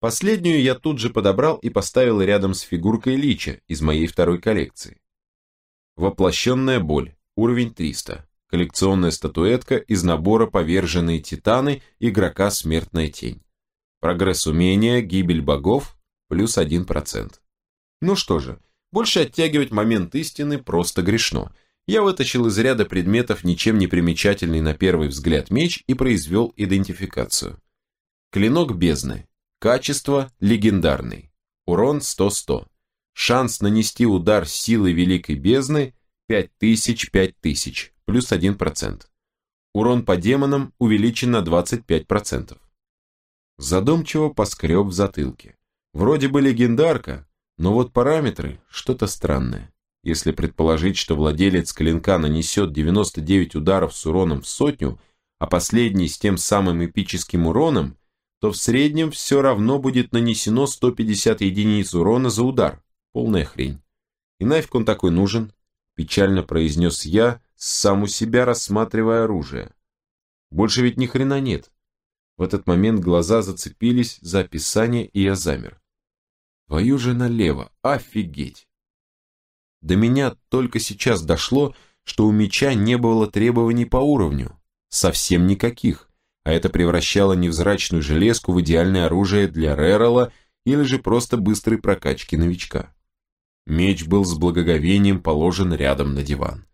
Последнюю я тут же подобрал и поставил рядом с фигуркой Лича из моей второй коллекции. Воплощенная боль, уровень 300. Коллекционная статуэтка из набора «Поверженные титаны» игрока «Смертная тень». Прогресс умения, гибель богов, плюс 1%. Ну что же, больше оттягивать момент истины просто грешно. Я вытащил из ряда предметов ничем не примечательный на первый взгляд меч и произвел идентификацию. Клинок бездны. Качество легендарный. Урон 100-100. Шанс нанести удар силы великой бездны 5000-5000, плюс 1%. Урон по демонам увеличен на 25%. Задумчиво поскреб в затылке. Вроде бы легендарка, но вот параметры что-то странное. Если предположить, что владелец клинка нанесет 99 ударов с уроном в сотню, а последний с тем самым эпическим уроном, то в среднем все равно будет нанесено 150 единиц урона за удар. Полная хрень. И нафиг он такой нужен? Печально произнес я, сам у себя рассматривая оружие. Больше ведь ни хрена нет. В этот момент глаза зацепились за описание, и я замер. Твою же налево, офигеть! До меня только сейчас дошло, что у меча не было требований по уровню. Совсем никаких а это превращало невзрачную железку в идеальное оружие для Рерала или же просто быстрой прокачки новичка. Меч был с благоговением положен рядом на диван.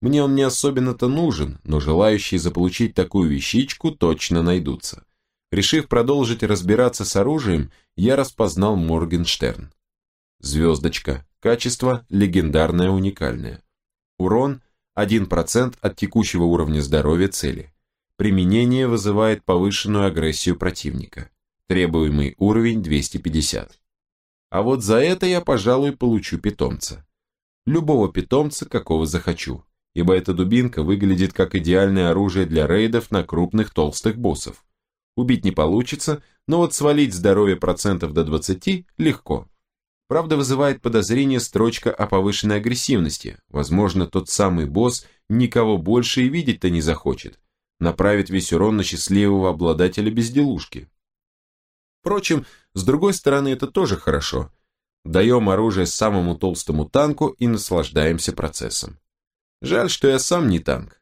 Мне он не особенно-то нужен, но желающие заполучить такую вещичку точно найдутся. Решив продолжить разбираться с оружием, я распознал Моргенштерн. Звездочка. Качество легендарное уникальное. Урон 1% от текущего уровня здоровья цели. Применение вызывает повышенную агрессию противника. Требуемый уровень 250. А вот за это я, пожалуй, получу питомца. Любого питомца, какого захочу, ибо эта дубинка выглядит как идеальное оружие для рейдов на крупных толстых боссов. Убить не получится, но вот свалить здоровье процентов до 20 легко. Правда, вызывает подозрение строчка о повышенной агрессивности. Возможно, тот самый босс никого больше и видеть-то не захочет, направит весь урон на счастливого обладателя безделушки. Впрочем, с другой стороны, это тоже хорошо. Даем оружие самому толстому танку и наслаждаемся процессом. Жаль, что я сам не танк.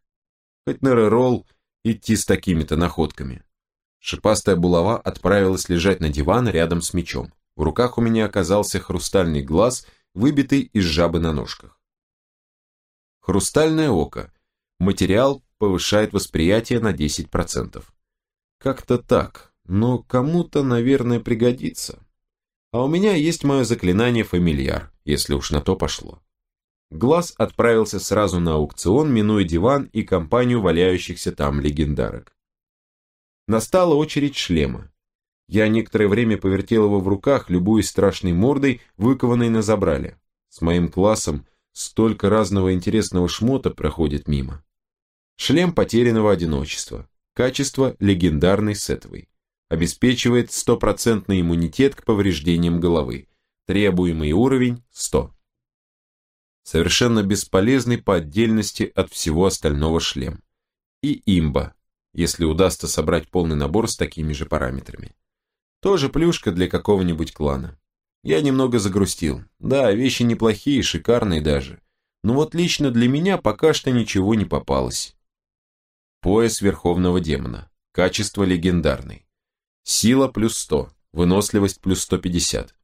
Хоть на реролл идти с такими-то находками. Шипастая булава отправилась лежать на диван рядом с мечом. В руках у меня оказался хрустальный глаз, выбитый из жабы на ножках. Хрустальное око. Материал повышает восприятие на 10%. Как-то так, но кому-то, наверное, пригодится. А у меня есть мое заклинание «Фамильяр», если уж на то пошло. Глаз отправился сразу на аукцион, минуя диван и компанию валяющихся там легендарок. Настала очередь шлема. Я некоторое время повертел его в руках, любуясь страшной мордой, выкованной на забрале. С моим классом столько разного интересного шмота проходит мимо. Шлем потерянного одиночества. Качество легендарный сетовый. Обеспечивает стопроцентный иммунитет к повреждениям головы. Требуемый уровень 100. Совершенно бесполезный по отдельности от всего остального шлем. И имба, если удастся собрать полный набор с такими же параметрами. Тоже плюшка для какого-нибудь клана. Я немного загрустил. Да, вещи неплохие, шикарные даже. Но вот лично для меня пока что ничего не попалось. Пояс Верховного Демона. Качество легендарный. Сила плюс 100. Выносливость плюс 150.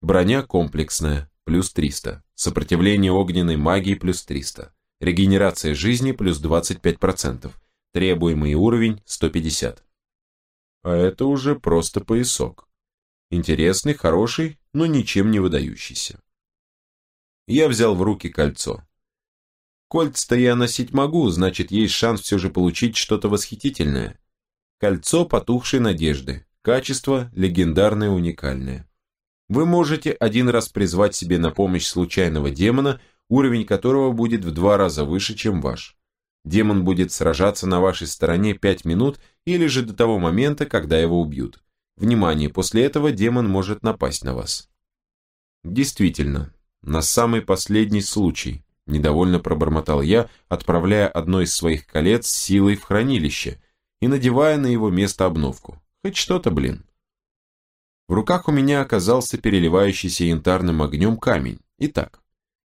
Броня комплексная плюс 300. Сопротивление огненной магии плюс 300. Регенерация жизни плюс 25%. Требуемый уровень 150. А это уже просто поясок. Интересный, хороший, но ничем не выдающийся. Я взял в руки кольцо. Кольца-то я носить могу, значит, есть шанс все же получить что-то восхитительное. Кольцо потухшей надежды. Качество легендарное уникальное. Вы можете один раз призвать себе на помощь случайного демона, уровень которого будет в два раза выше, чем ваш. Демон будет сражаться на вашей стороне 5 минут или же до того момента, когда его убьют. Внимание, после этого демон может напасть на вас. Действительно, на самый последний случай – Недовольно пробормотал я, отправляя одно из своих колец силой в хранилище и надевая на его место обновку. Хоть что-то, блин. В руках у меня оказался переливающийся янтарным огнем камень. Итак,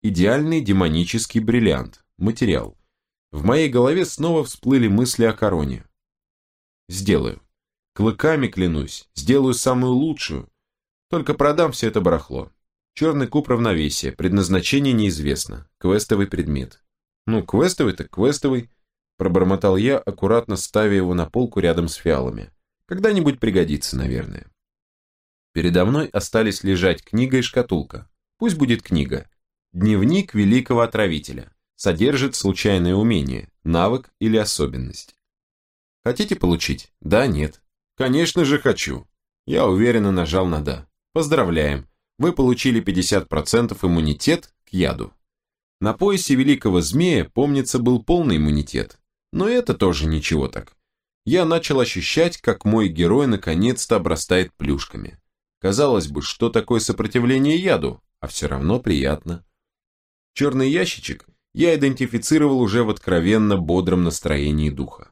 идеальный демонический бриллиант, материал. В моей голове снова всплыли мысли о короне. Сделаю. Клыками клянусь, сделаю самую лучшую. Только продам все это барахло. Черный куб равновесия, предназначение неизвестно, квестовый предмет. Ну, квестовый так квестовый, пробормотал я, аккуратно ставя его на полку рядом с фиалами. Когда-нибудь пригодится, наверное. Передо мной остались лежать книга и шкатулка. Пусть будет книга. Дневник великого отравителя. Содержит случайное умение, навык или особенность. Хотите получить? Да, нет. Конечно же хочу. Я уверенно нажал на «да». Поздравляем. Вы получили 50% иммунитет к яду. На поясе великого змея, помнится, был полный иммунитет. Но это тоже ничего так. Я начал ощущать, как мой герой наконец-то обрастает плюшками. Казалось бы, что такое сопротивление яду, а все равно приятно. Черный ящичек я идентифицировал уже в откровенно бодром настроении духа.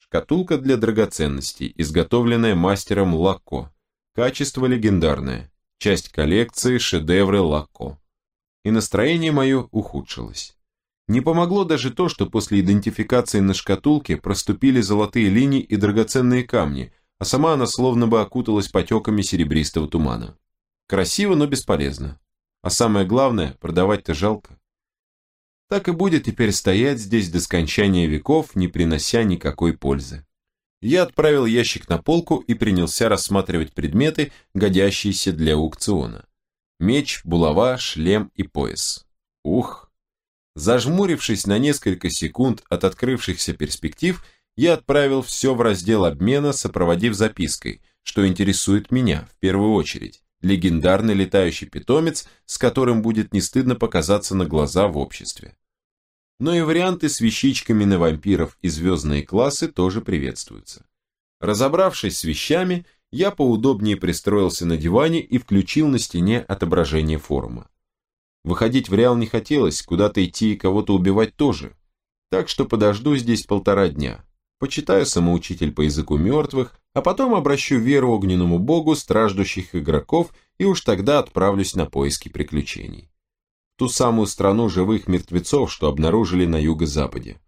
Шкатулка для драгоценностей, изготовленная мастером Лакко. Качество легендарное. Часть коллекции шедевры Лакко. И настроение мое ухудшилось. Не помогло даже то, что после идентификации на шкатулке проступили золотые линии и драгоценные камни, а сама она словно бы окуталась потеками серебристого тумана. Красиво, но бесполезно. А самое главное, продавать-то жалко. Так и будет теперь стоять здесь до скончания веков, не принося никакой пользы. Я отправил ящик на полку и принялся рассматривать предметы, годящиеся для аукциона. Меч, булава, шлем и пояс. Ух, Зажмурившись на несколько секунд от открывшихся перспектив, я отправил все в раздел обмена, сопроводив запиской, что интересует меня в первую очередь. Легендарный летающий питомец, с которым будет не стыдно показаться на глаза в обществе. Но и варианты с вещичками на вампиров и звездные классы тоже приветствуются. Разобравшись с вещами, я поудобнее пристроился на диване и включил на стене отображение форума. Выходить в Реал не хотелось, куда-то идти и кого-то убивать тоже. Так что подожду здесь полтора дня. Почитаю самоучитель по языку мертвых, а потом обращу веру огненному богу страждущих игроков и уж тогда отправлюсь на поиски приключений. Ту самую страну живых мертвецов, что обнаружили на юго-западе.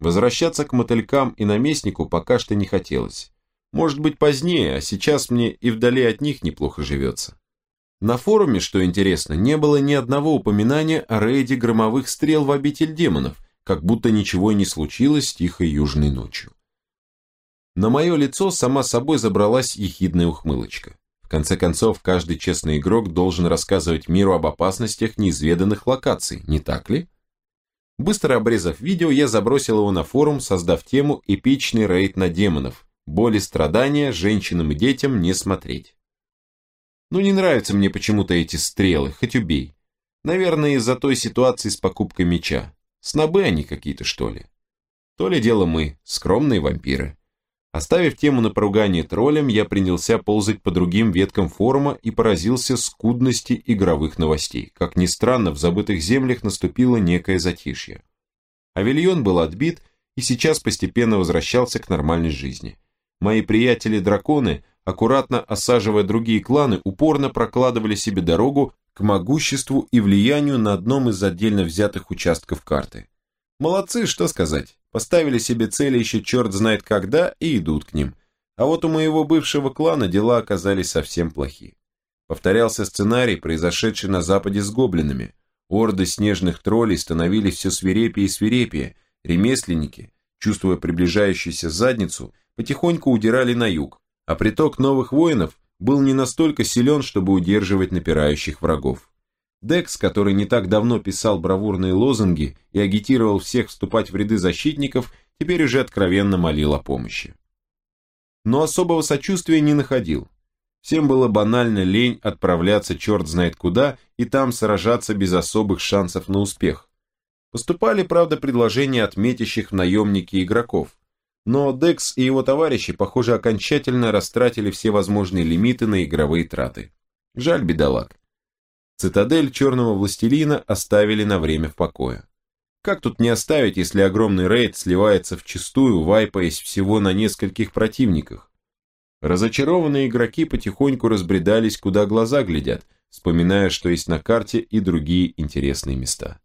Возвращаться к мотылькам и наместнику пока что не хотелось. Может быть позднее, а сейчас мне и вдали от них неплохо живется. На форуме, что интересно, не было ни одного упоминания о рейде громовых стрел в обитель демонов, как будто ничего и не случилось тихой южной ночью. На мое лицо сама собой забралась ехидная ухмылочка. В конце концов, каждый честный игрок должен рассказывать миру об опасностях неизведанных локаций, не так ли? Быстро обрезав видео, я забросил его на форум, создав тему «Эпичный рейд на демонов. Боли, страдания, женщинам и детям не смотреть». Ну не нравятся мне почему-то эти стрелы, хоть убей. Наверное, из-за той ситуации с покупкой меча. Снобы они какие-то, что ли. То ли дело мы, скромные вампиры. Оставив тему на поругание троллем, я принялся ползать по другим веткам форума и поразился скудности игровых новостей. Как ни странно, в забытых землях наступило некое затишье. Авильон был отбит и сейчас постепенно возвращался к нормальной жизни. Мои приятели-драконы – аккуратно осаживая другие кланы, упорно прокладывали себе дорогу к могуществу и влиянию на одном из отдельно взятых участков карты. Молодцы, что сказать. Поставили себе цели еще черт знает когда и идут к ним. А вот у моего бывшего клана дела оказались совсем плохи. Повторялся сценарий, произошедший на западе с гоблинами. Орды снежных троллей становились все свирепее и свирепее. Ремесленники, чувствуя приближающуюся задницу, потихоньку удирали на юг, а приток новых воинов был не настолько силен, чтобы удерживать напирающих врагов. Декс, который не так давно писал бравурные лозунги и агитировал всех вступать в ряды защитников, теперь уже откровенно молил о помощи. Но особого сочувствия не находил. Всем было банально лень отправляться черт знает куда и там сражаться без особых шансов на успех. Поступали, правда, предложения от метящих в наемники игроков, но Декс и его товарищи, похоже, окончательно растратили все возможные лимиты на игровые траты. Жаль бедолаг. Цитадель Черного Властелина оставили на время в покое. Как тут не оставить, если огромный рейд сливается в чистую, вайпаясь всего на нескольких противниках? Разочарованные игроки потихоньку разбредались, куда глаза глядят, вспоминая, что есть на карте и другие интересные места.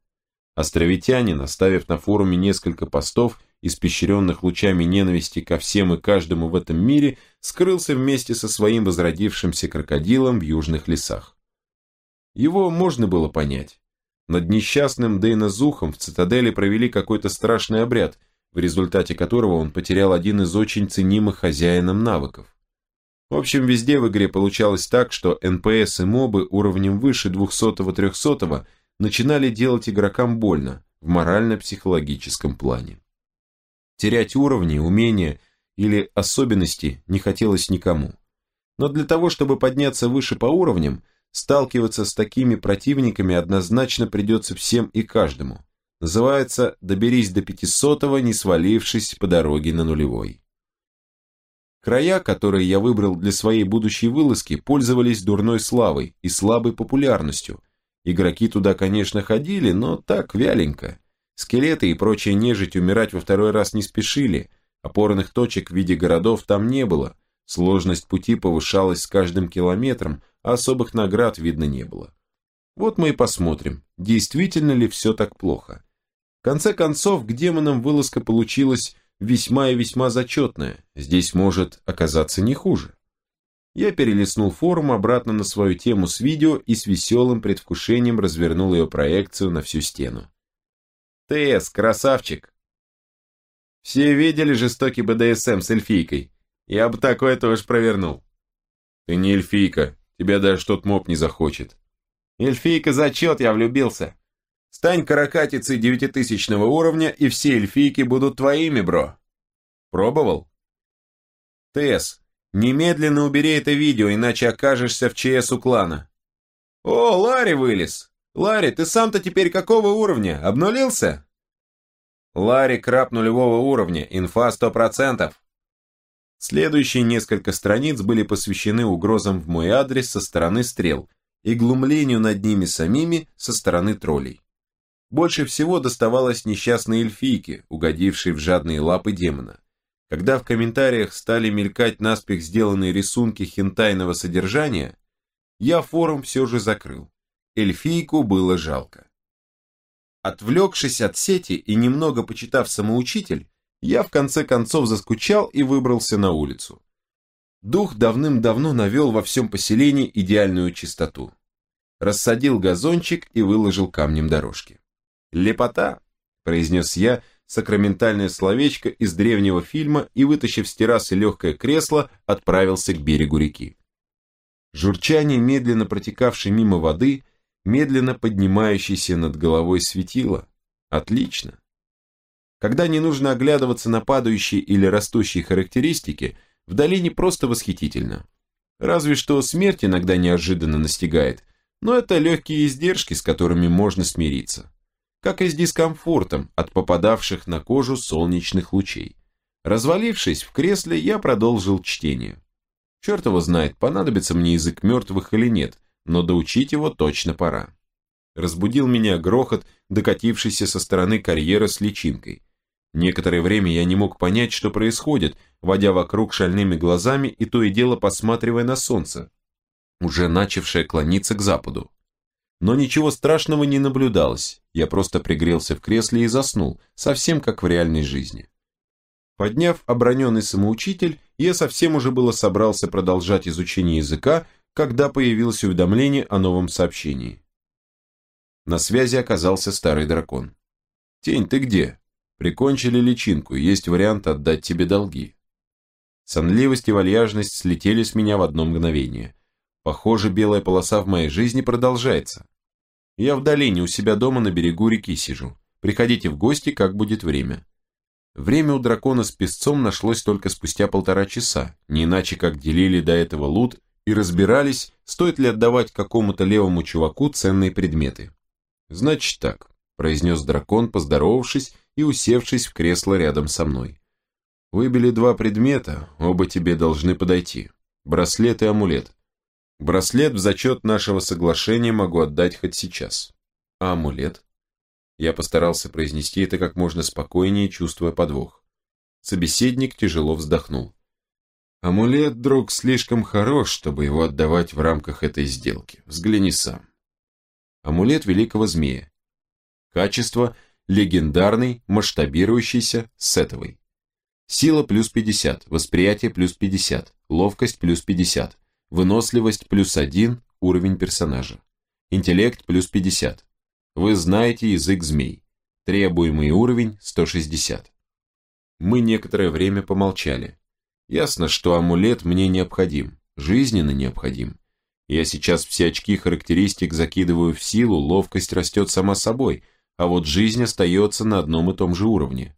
Островитянин, оставив на форуме несколько постов, испещренных лучами ненависти ко всем и каждому в этом мире, скрылся вместе со своим возродившимся крокодилом в южных лесах. Его можно было понять. Над несчастным дейнозухом в цитадели провели какой-то страшный обряд, в результате которого он потерял один из очень ценимых хозяином навыков. В общем, везде в игре получалось так, что НПС и мобы уровнем выше 200-300 начинали делать игрокам больно в морально-психологическом плане. Терять уровни, умения или особенности не хотелось никому. Но для того, чтобы подняться выше по уровням, сталкиваться с такими противниками однозначно придется всем и каждому. Называется «доберись до 500-го, не свалившись по дороге на нулевой». Края, которые я выбрал для своей будущей вылазки, пользовались дурной славой и слабой популярностью. Игроки туда, конечно, ходили, но так вяленько. Скелеты и прочая нежить умирать во второй раз не спешили, опорных точек в виде городов там не было, сложность пути повышалась с каждым километром, особых наград видно не было. Вот мы и посмотрим, действительно ли все так плохо. В конце концов, к демонам вылазка получилась весьма и весьма зачетная, здесь может оказаться не хуже. Я перелистнул форум обратно на свою тему с видео и с веселым предвкушением развернул ее проекцию на всю стену. ТС, красавчик. Все видели жестокий БДСМ с эльфийкой. Я бы такое тоже провернул. Ты не эльфийка, тебя даже тот моб не захочет. Эльфийка зачет, я влюбился. Стань каракатицей девятитысячного уровня, и все эльфийки будут твоими, бро. Пробовал? ТС, немедленно убери это видео, иначе окажешься в ЧС у клана. О, Ларри вылез. Ларри, ты сам-то теперь какого уровня? Обнулился? Ларри краб нулевого уровня, инфа сто процентов. Следующие несколько страниц были посвящены угрозам в мой адрес со стороны стрел и глумлению над ними самими со стороны троллей. Больше всего доставалось несчастной эльфийке, угодившей в жадные лапы демона. Когда в комментариях стали мелькать наспех сделанные рисунки хентайного содержания, я форум все же закрыл. Эльфийку было жалко. Отвлекшись от сети и немного почитав самоучитель, я в конце концов заскучал и выбрался на улицу. Дух давным-давно навел во всем поселении идеальную чистоту. Рассадил газончик и выложил камнем дорожки. «Лепота!» – произнес я сакраментальное словечко из древнего фильма и, вытащив с террасы легкое кресло, отправился к берегу реки. Журчание медленно протекавшей мимо воды медленно поднимающийся над головой светило. Отлично. Когда не нужно оглядываться на падающие или растущие характеристики, в долине просто восхитительно. Разве что смерть иногда неожиданно настигает, но это легкие издержки, с которыми можно смириться. Как и с дискомфортом от попадавших на кожу солнечных лучей. Развалившись в кресле, я продолжил чтение. Черт его знает, понадобится мне язык мертвых или нет, но доучить его точно пора. Разбудил меня грохот, докатившийся со стороны карьера с личинкой. Некоторое время я не мог понять, что происходит, водя вокруг шальными глазами и то и дело посматривая на солнце, уже начавшее клониться к западу. Но ничего страшного не наблюдалось, я просто пригрелся в кресле и заснул, совсем как в реальной жизни. Подняв оброненный самоучитель, я совсем уже было собрался продолжать изучение языка, когда появилось уведомление о новом сообщении. На связи оказался старый дракон. «Тень, ты где? Прикончили личинку, есть вариант отдать тебе долги». Сонливость и вальяжность слетели с меня в одно мгновение. Похоже, белая полоса в моей жизни продолжается. Я в долине у себя дома на берегу реки сижу. Приходите в гости, как будет время. Время у дракона с песцом нашлось только спустя полтора часа, не иначе как делили до этого лут и разбирались, стоит ли отдавать какому-то левому чуваку ценные предметы. «Значит так», – произнес дракон, поздоровавшись и усевшись в кресло рядом со мной. «Выбили два предмета, оба тебе должны подойти. Браслет и амулет. Браслет в зачет нашего соглашения могу отдать хоть сейчас. А амулет?» Я постарался произнести это как можно спокойнее, чувствуя подвох. Собеседник тяжело вздохнул. Амулет, друг, слишком хорош, чтобы его отдавать в рамках этой сделки. Взгляни сам. Амулет великого змея. Качество – легендарный, масштабирующийся, сетовый. Сила плюс 50, восприятие плюс 50, ловкость плюс 50, выносливость плюс 1, уровень персонажа. Интеллект плюс 50. Вы знаете язык змей. Требуемый уровень 160. Мы некоторое время помолчали. Ясно, что амулет мне необходим, жизненно необходим. Я сейчас все очки характеристик закидываю в силу, ловкость растет сама собой, а вот жизнь остается на одном и том же уровне.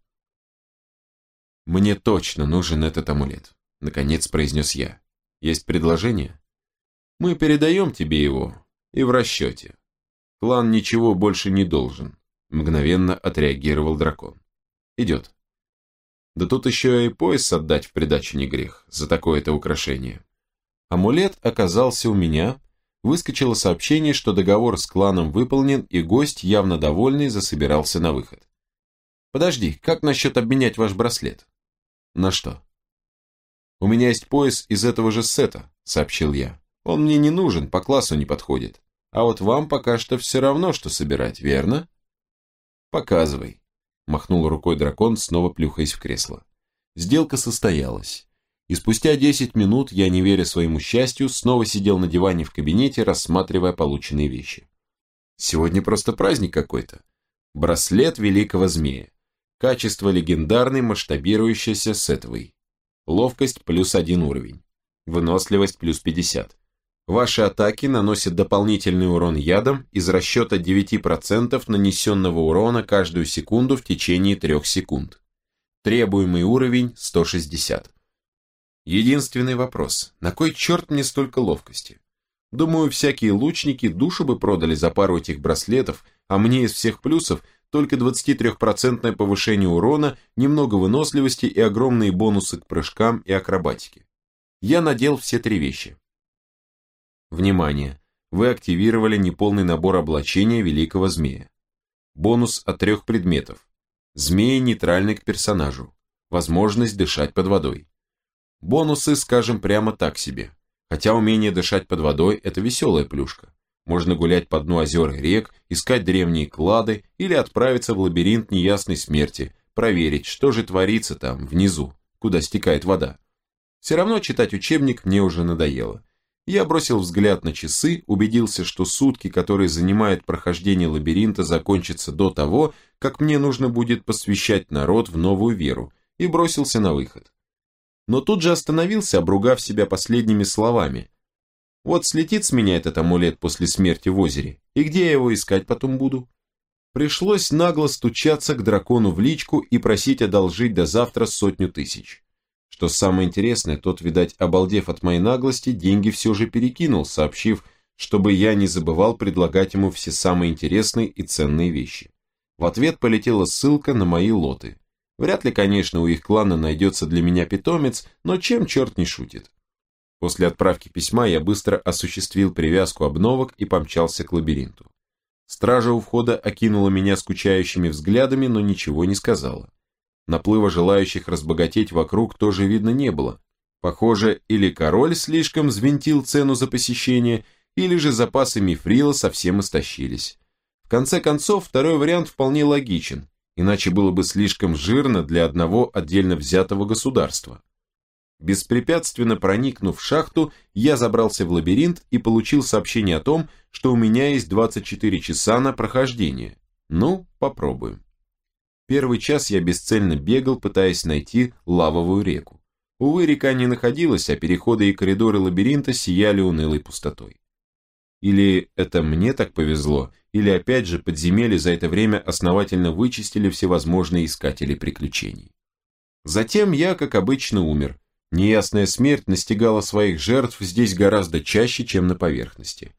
«Мне точно нужен этот амулет», — наконец произнес я. «Есть предложение?» «Мы передаем тебе его, и в расчете. Клан ничего больше не должен», — мгновенно отреагировал дракон. «Идет». Да тут еще и пояс отдать в придачу не грех, за такое-то украшение. Амулет оказался у меня, выскочило сообщение, что договор с кланом выполнен, и гость, явно довольный, засобирался на выход. «Подожди, как насчет обменять ваш браслет?» «На что?» «У меня есть пояс из этого же сета», — сообщил я. «Он мне не нужен, по классу не подходит. А вот вам пока что все равно, что собирать, верно?» «Показывай», махнул рукой дракон, снова плюхаясь в кресло. Сделка состоялась. И спустя 10 минут я, не веря своему счастью, снова сидел на диване в кабинете, рассматривая полученные вещи. Сегодня просто праздник какой-то. Браслет великого змея. Качество легендарный, масштабирующийся сетовый. Ловкость плюс один уровень. Выносливость плюс 50. Ваши атаки наносят дополнительный урон ядом из расчета 9% нанесенного урона каждую секунду в течение 3 секунд. Требуемый уровень 160. Единственный вопрос, на кой черт мне столько ловкости? Думаю, всякие лучники душу бы продали за пару этих браслетов, а мне из всех плюсов только 23% повышение урона, немного выносливости и огромные бонусы к прыжкам и акробатике. Я надел все три вещи. Внимание! Вы активировали неполный набор облачения Великого Змея. Бонус от трех предметов. Змея нейтральный к персонажу. Возможность дышать под водой. Бонусы, скажем прямо так себе. Хотя умение дышать под водой – это веселая плюшка. Можно гулять по дну озер и рек, искать древние клады или отправиться в лабиринт неясной смерти, проверить, что же творится там, внизу, куда стекает вода. Все равно читать учебник мне уже надоело. Я бросил взгляд на часы, убедился, что сутки, которые занимает прохождение лабиринта, закончатся до того, как мне нужно будет посвящать народ в новую веру, и бросился на выход. Но тут же остановился, обругав себя последними словами. Вот слетит с меня этот амулет после смерти в озере, и где я его искать потом буду? Пришлось нагло стучаться к дракону в личку и просить одолжить до завтра сотню тысяч. Что самое интересное, тот, видать, обалдев от моей наглости, деньги все же перекинул, сообщив, чтобы я не забывал предлагать ему все самые интересные и ценные вещи. В ответ полетела ссылка на мои лоты. Вряд ли, конечно, у их клана найдется для меня питомец, но чем черт не шутит. После отправки письма я быстро осуществил привязку обновок и помчался к лабиринту. Стража у входа окинула меня скучающими взглядами, но ничего не сказала. Наплыва желающих разбогатеть вокруг тоже видно не было. Похоже, или король слишком взвинтил цену за посещение, или же запасы мифрила совсем истощились. В конце концов, второй вариант вполне логичен, иначе было бы слишком жирно для одного отдельно взятого государства. Беспрепятственно проникнув в шахту, я забрался в лабиринт и получил сообщение о том, что у меня есть 24 часа на прохождение. Ну, попробуем. Первый час я бесцельно бегал, пытаясь найти лавовую реку. Увы, река не находилась, а переходы и коридоры лабиринта сияли унылой пустотой. Или это мне так повезло, или опять же подземелье за это время основательно вычистили всевозможные искатели приключений. Затем я, как обычно, умер. Неясная смерть настигала своих жертв здесь гораздо чаще, чем на поверхности.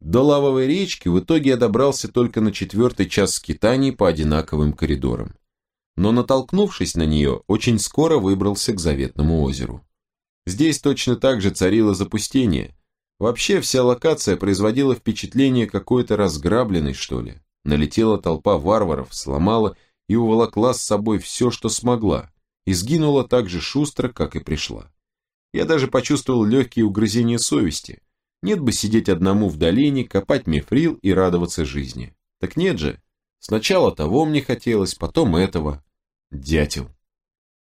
До лавовой речки в итоге я добрался только на четвертый час скитаний по одинаковым коридорам. Но натолкнувшись на нее, очень скоро выбрался к заветному озеру. Здесь точно так же царило запустение. Вообще вся локация производила впечатление какой-то разграбленной, что ли. Налетела толпа варваров, сломала и уволокла с собой все, что смогла, и сгинула так же шустро, как и пришла. Я даже почувствовал легкие угрызения совести. Нет бы сидеть одному в долине, копать мифрил и радоваться жизни. Так нет же. Сначала того мне хотелось, потом этого. Дятел.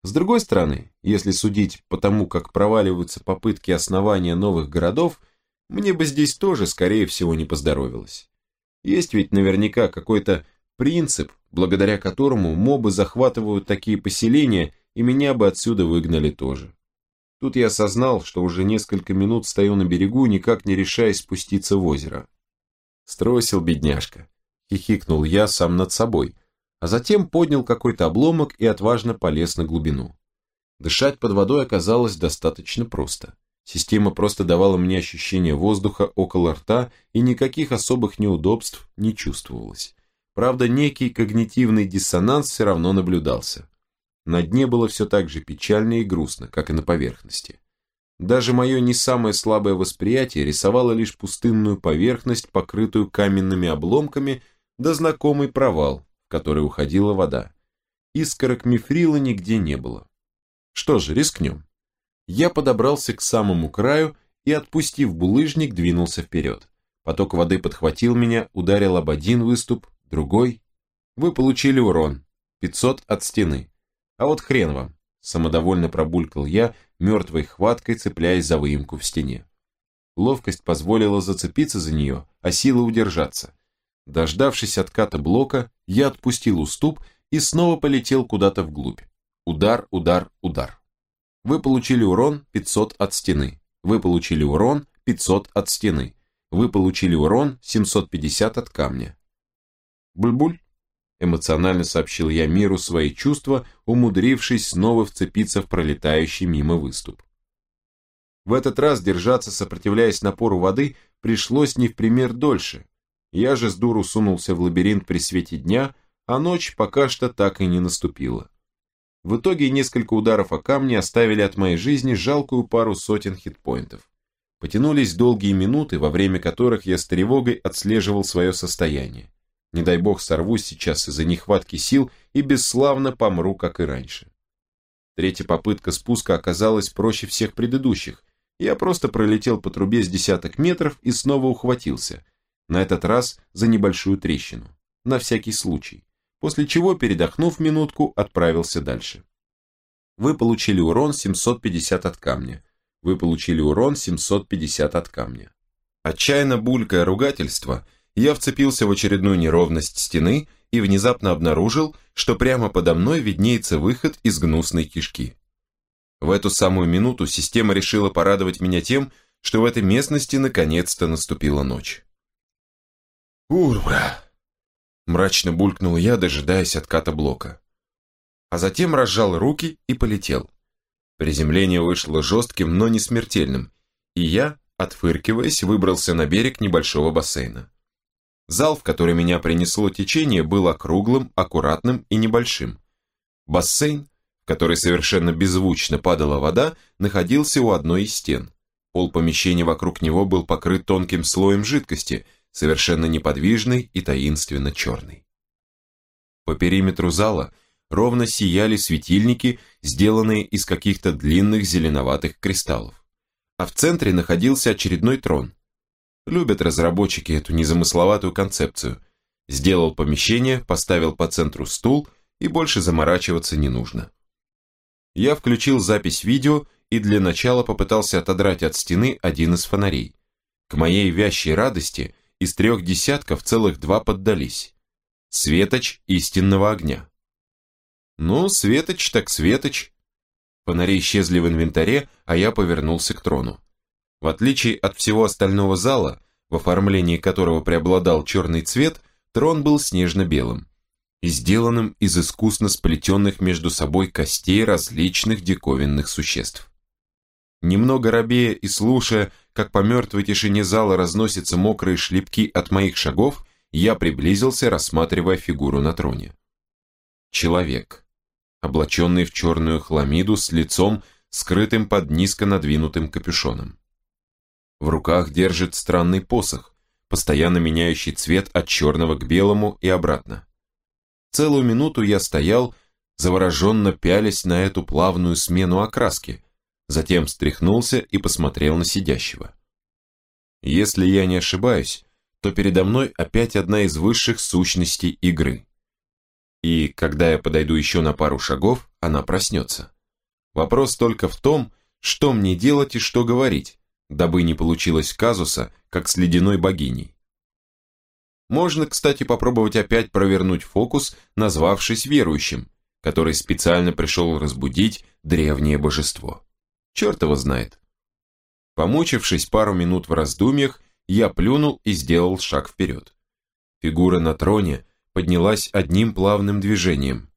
С другой стороны, если судить по тому, как проваливаются попытки основания новых городов, мне бы здесь тоже, скорее всего, не поздоровилось. Есть ведь наверняка какой-то принцип, благодаря которому мобы захватывают такие поселения, и меня бы отсюда выгнали тоже. Тут я осознал, что уже несколько минут стою на берегу, никак не решаясь спуститься в озеро. Стросил бедняжка. Хихикнул я сам над собой, а затем поднял какой-то обломок и отважно полез на глубину. Дышать под водой оказалось достаточно просто. Система просто давала мне ощущение воздуха около рта, и никаких особых неудобств не чувствовалось. Правда, некий когнитивный диссонанс все равно наблюдался. На дне было все так же печально и грустно, как и на поверхности. Даже мое не самое слабое восприятие рисовало лишь пустынную поверхность, покрытую каменными обломками, да знакомый провал, в который уходила вода. Искорок мифрила нигде не было. Что же, рискнем. Я подобрался к самому краю и, отпустив булыжник, двинулся вперед. Поток воды подхватил меня, ударил об один выступ, другой. Вы получили урон. 500 от стены. А вот хрен вам. Самодовольно пробулькал я, мертвой хваткой цепляясь за выемку в стене. Ловкость позволила зацепиться за нее, а сила удержаться. Дождавшись отката блока, я отпустил уступ и снова полетел куда-то вглубь. Удар, удар, удар. Вы получили урон 500 от стены. Вы получили урон 500 от стены. Вы получили урон 750 от камня. Буль-буль. Эмоционально сообщил я миру свои чувства, умудрившись снова вцепиться в пролетающий мимо выступ. В этот раз держаться, сопротивляясь напору воды, пришлось не в пример дольше. Я же с дуру сунулся в лабиринт при свете дня, а ночь пока что так и не наступила. В итоге несколько ударов о камни оставили от моей жизни жалкую пару сотен хитпоинтов. Потянулись долгие минуты, во время которых я с тревогой отслеживал свое состояние. Не дай бог сорвусь сейчас из-за нехватки сил и бесславно помру, как и раньше. Третья попытка спуска оказалась проще всех предыдущих. Я просто пролетел по трубе с десяток метров и снова ухватился, на этот раз за небольшую трещину, на всякий случай, после чего, передохнув минутку, отправился дальше. Вы получили урон 750 от камня. Вы получили урон 750 от камня. Отчаянно булькая ругательство, я вцепился в очередную неровность стены и внезапно обнаружил, что прямо подо мной виднеется выход из гнусной кишки. В эту самую минуту система решила порадовать меня тем, что в этой местности наконец-то наступила ночь. «Урбра!» Мрачно булькнул я, дожидаясь отката блока. А затем разжал руки и полетел. Приземление вышло жестким, но не смертельным, и я, отфыркиваясь, выбрался на берег небольшого бассейна. Зал, в который меня принесло течение, был округлым, аккуратным и небольшим. Бассейн, в который совершенно беззвучно падала вода, находился у одной из стен. Пол помещения вокруг него был покрыт тонким слоем жидкости – совершенно неподвижный и таинственно черный. По периметру зала ровно сияли светильники, сделанные из каких-то длинных зеленоватых кристаллов. А в центре находился очередной трон. Любят разработчики эту незамысловатую концепцию. Сделал помещение, поставил по центру стул, и больше заморачиваться не нужно. Я включил запись видео и для начала попытался отодрать от стены один из фонарей. К моей вящей радости из трех десятков целых два поддались. Светоч истинного огня. Ну, Светоч так Светоч. Фонари исчезли в инвентаре, а я повернулся к трону. В отличие от всего остального зала, в оформлении которого преобладал черный цвет, трон был снежно-белым сделанным из искусно сплетенных между собой костей различных диковинных существ. Немного робея и слушая, как по мертвой тишине зала разносятся мокрые шлепки от моих шагов, я приблизился, рассматривая фигуру на троне. Человек, облаченный в черную хламиду с лицом, скрытым под низко надвинутым капюшоном. В руках держит странный посох, постоянно меняющий цвет от черного к белому и обратно. Целую минуту я стоял, завороженно пялясь на эту плавную смену окраски, затем встряхнулся и посмотрел на сидящего. Если я не ошибаюсь, то передо мной опять одна из высших сущностей игры. И когда я подойду еще на пару шагов, она проснется. Вопрос только в том, что мне делать и что говорить, дабы не получилось казуса, как с ледяной богиней. Можно, кстати, попробовать опять провернуть фокус, назвавшись верующим, который специально пришел разбудить древнее божество. Черт его знает. Помучившись пару минут в раздумьях, я плюнул и сделал шаг вперед. Фигура на троне поднялась одним плавным движением.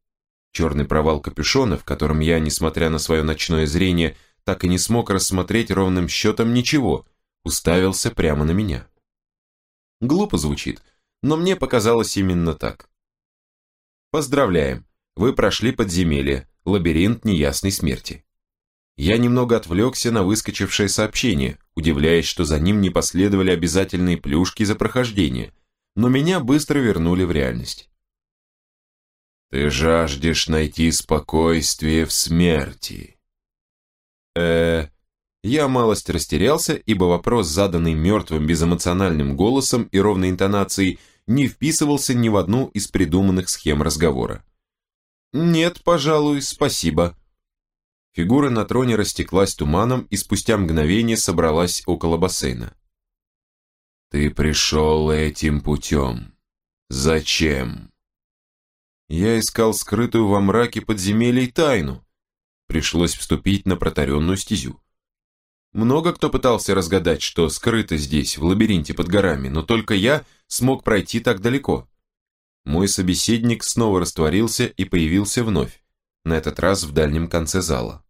Черный провал капюшона, в котором я, несмотря на свое ночное зрение, так и не смог рассмотреть ровным счетом ничего, уставился прямо на меня. Глупо звучит, но мне показалось именно так. Поздравляем, вы прошли подземелье, лабиринт неясной смерти. Я немного отвлекся на выскочившее сообщение, удивляясь, что за ним не последовали обязательные плюшки за прохождение, но меня быстро вернули в реальность. «Ты жаждешь найти спокойствие в смерти», э Я малость растерялся, ибо вопрос, заданный мертвым безэмоциональным голосом и ровной интонацией, не вписывался ни в одну из придуманных схем разговора. «Нет, пожалуй, спасибо». Фигура на троне растеклась туманом и спустя мгновение собралась около бассейна. «Ты пришел этим путем. Зачем?» Я искал скрытую во мраке подземелий тайну, пришлось вступить на протаренную стезю. Много кто пытался разгадать, что скрыто здесь, в лабиринте под горами, но только я смог пройти так далеко. Мой собеседник снова растворился и появился вновь, на этот раз в дальнем конце зала.